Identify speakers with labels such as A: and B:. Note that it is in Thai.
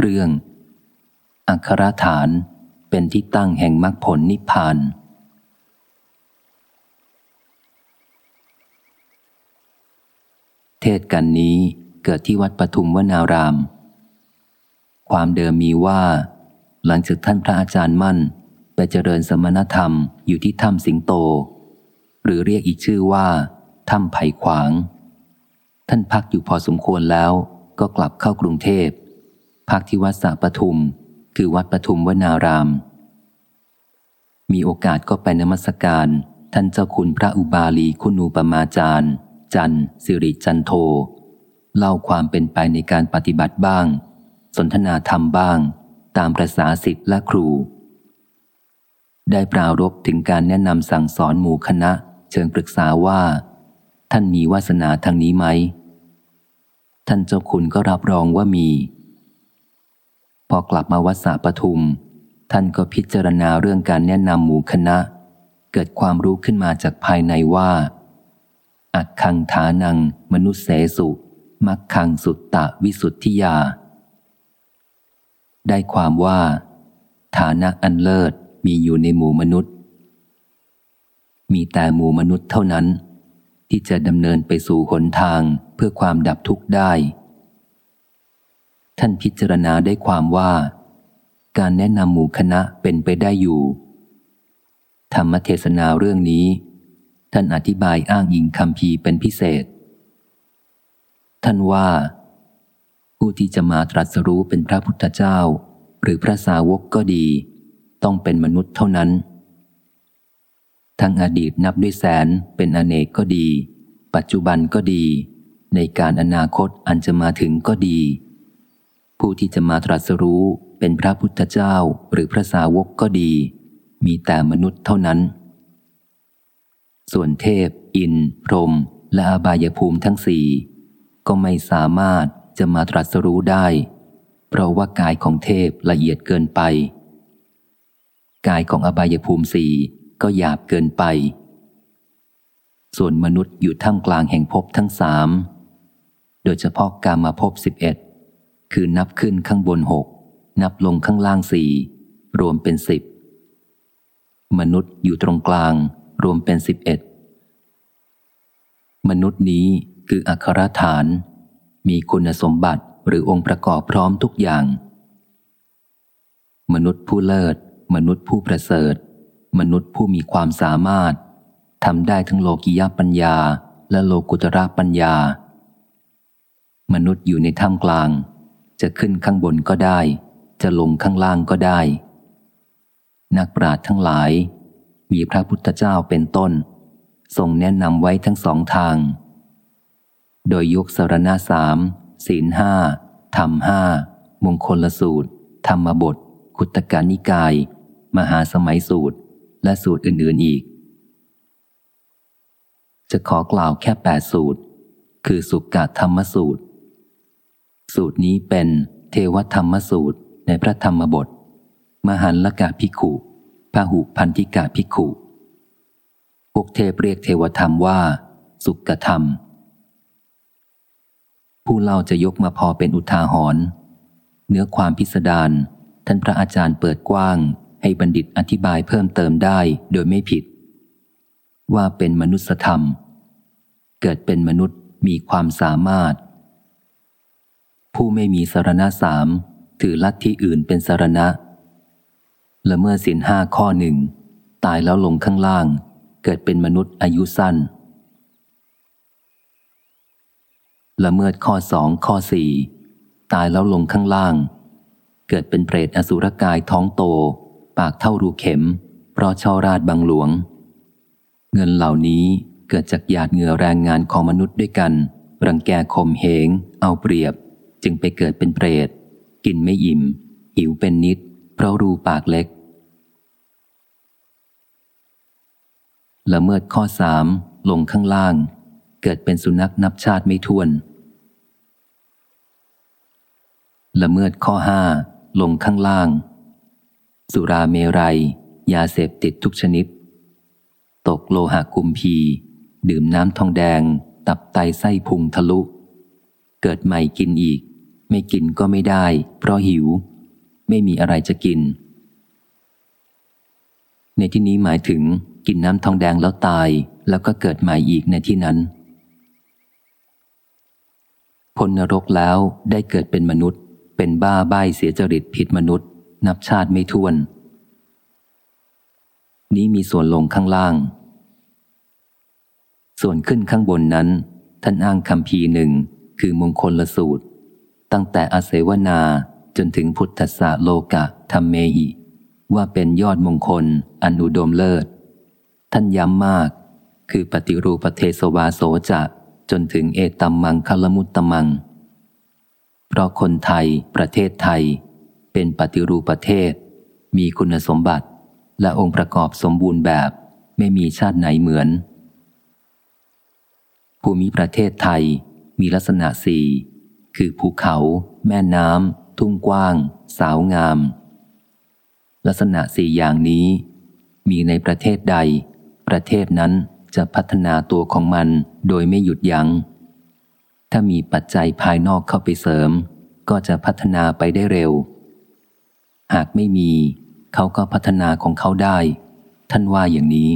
A: เรื่องอัครฐานเป็นที่ตั้งแห่งมรรคผลนิพพาน เทศกันนี้เกิดที่วัดปทุมวนาราม ความเดิมมีว่า หลังจากท่านพระอาจารย์มั่น ไปเจริญสมณธรรมอยู่ที่ถ้ำสิงโต หรือเรียกอีกชื่อว่าถ้ำไผ่ขวาง ท่านพักอยู่พอสมควรแล้วก็กลับเข้ากรุงเทพ พักที่วัดสาปทุม คือวัดปทุมวนาราม มีโอกาสก็ไปนมัสการ ท่านเจ้าคุณพระอุบาลีคุณูปมาจารย์ จันสิริจันโท เล่าความเป็นไปในการปฏิบัติบ้าง สนทนาธรรมบ้าง ตามประษาสิทธิ์และครู ได้ปรารบถึงการแนะนำสั่งสอนหมู่คณะ เชิงปรึกษาว่า ท่านมีวาสนาทางนี้ไหมท่านเจ้าคุณก็รับรองว่ามี พอกลับมาวัดสาปทุม ท่านก็พิจารณาเรื่องการแนะนำหมู่คณะ เกิดความรู้ขึ้นมาจากภายในว่า อักคังฐานัง มนุษย์เสสุมักคังสุตตะวิสุทธิยา ได้ความว่า ฐานะอันเลิศมีอยู่ในหมู่มนุษย์ มีแต่หมู่มนุษย์เท่านั้น ที่จะดำเนินไปสู่หนทางเพื่อความดับทุกข์ได้ ท่านพิจารณาได้ความว่า การแนะนำหมู่คณะเป็นไปได้อยู่ ธรรมเทศนาเรื่องนี้ ท่านอธิบายอ้างอิงคำพีเป็นพิเศษ ท่านว่า ผู้ที่จะมาตรัสรู้เป็นพระพุทธเจ้า หรือพระสาวกก็ดี ต้องเป็นมนุษย์เท่านั้น ทั้งอดีตนับด้วยแสนเป็นอเนกก็ดี ปัจจุบันก็ดี ในการอนาคตอันจะมาถึงก็ดี ผู้ที่จะมาตรัสรู้เป็นพระพุทธเจ้าหรือพระสาวกก็ดี มีแต่มนุษย์เท่านั้น ส่วนเทพ อิน พรหมและอบายภูมิทั้งสี่ก็ไม่สามารถจะมาตรัสรู้ได้ เพราะว่ากายของเทพละเอียดเกินไป กายของอบายภูมิสี่ก็หยาบเกินไป ส่วนมนุษย์อยู่ท่ามกลางแห่งภพทั้งสาม โดยเฉพาะกามาภพสิบเอ็ด คือนับขึ้นข้างบนหกนับลงข้างล่างสี่รวมเป็นสิบมนุษย์อยู่ตรงกลาง รวมเป็นสิบเอ็ดมนุษย์นี้คืออัครฐาน มีคุณสมบัติหรือองค์ประกอบพร้อมทุกอย่าง มนุษย์ผู้เลิศ มนุษย์ผู้ประเสริฐ มนุษย์ผู้มีความสามารถทำได้ทั้งโลกิยปัญญา และโลกุตระปัญญา มนุษย์อยู่ในท่ามกลาง จะขึ้นข้างบนก็ได้ จะลงข้างล่างก็ได้ นักปราชญ์ทั้งหลาย มีพระพุทธเจ้าเป็นต้น ทรงแนะนำไว้ทั้งสองทาง โดยยกสารณาสามศีลห้าธรรมห้ามงคลสูตร ธรรมบทคุตการนิกาย มหาสมัยสูตร และสูตรอื่น ๆอีก จะขอกล่าวแค่แปดสูตร คือสุกกะธรรมสูตร สูตรนี้เป็นเทวธรรมสูตรในพระธรรมบท มหันลกาภิกขุพหุพันธิกาภิกขุพวกเทพเรียกเทวธรรมว่า สุกธรรม ผู้เล่าจะยกมาพอเป็นอุทาหรณ์เนื้อความพิสดารท่านพระอาจารย์เปิดกว้าง ให้บัณฑิตอธิบายเพิ่มเติมได้โดยไม่ผิด ว่าเป็นมนุษยธรรม เกิดเป็นมนุษย์มีความสามารถ ผู้ไม่มีสารณะสามถือลัทธิอื่นเป็นสารณะ และเมื่อสินห้าข้อหนึ่ง ตายแล้วลงข้างล่าง เกิดเป็นมนุษย์อายุสั้น ละเมิดข้อสองข้อสี่ตายแล้วลงข้างล่าง เกิดเป็นเปรตอสุรกายท้องโต ปากเท่ารูเข็ม เพราะช่อราดบางหลวง เงินเหล่านี้เกิดจากหยาดเหงื่อแรงงานของมนุษย์ด้วยกัน รังแกข่มเหง เอาเปรียบ จึงไปเกิดเป็นเปรต กินไม่อิ่ม หิวเป็นนิด เพราะรูปากเล็ก ละเมิดข้อสามลงข้างล่าง เกิดเป็นสุนัขนับชาติไม่ท้วน ละเมิดข้อห้าลงข้างล่าง สุราเมรัย ยาเสพติดทุกชนิด ตกโลหะคุมพี ดื่มน้ำทองแดง ตับไตไส้พุงทะลุ เกิดใหม่กินอีก ไม่กินก็ไม่ได้ เพราะหิว ไม่มีอะไรจะกิน ในที่นี้หมายถึงกินน้ำทองแดงแล้วตาย แล้วก็เกิดใหม่อีกในที่นั้นพ้นนรกแล้วได้เกิดเป็นมนุษย์ เป็นบ้าใบ้เสียจริตผิดมนุษย์ นับชาติไม่ท้วน นี้มีส่วนลงข้างล่าง ส่วนขึ้นข้างบนนั้น ท่านอ้างคำพีหนึ่งคือมงคลละสูตร ตั้งแต่อาเสวนาจนถึงพุทธสาโลกะธรรมเมหิ ว่าเป็นยอดมงคลอนุดมเลิศ ท่านย้ำมาก คือปฏิรูปเทสวาโสจะจนถึงเอตัมมังคลมุตตมัง เพราะคนไทยประเทศไทย เป็นปฏิรูปประเทศ มีคุณสมบัติ และองค์ประกอบสมบูรณ์แบบไม่มีชาติไหนเหมือน ภูมิประเทศไทยมีลักษณะสี่ คือภูเขา แม่น้ำทุ่งกว้าง สาวงาม ลักษณะสี่อย่างนี้ มีในประเทศใด ประเทศนั้นจะพัฒนาตัวของมันโดยไม่หยุดยัง้ง ถ้ามีปัจจัยภายนอกเข้าไปเสริม ก็จะพัฒนาไปได้เร็ว หากไม่มี เขาก็พัฒนาของเขาได้ ท่านว่าอย่างนี้